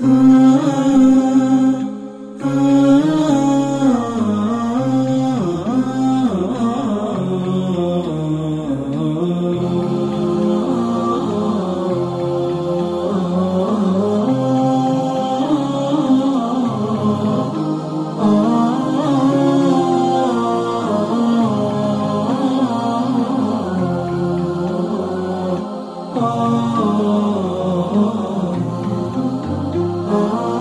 Oh. Oh.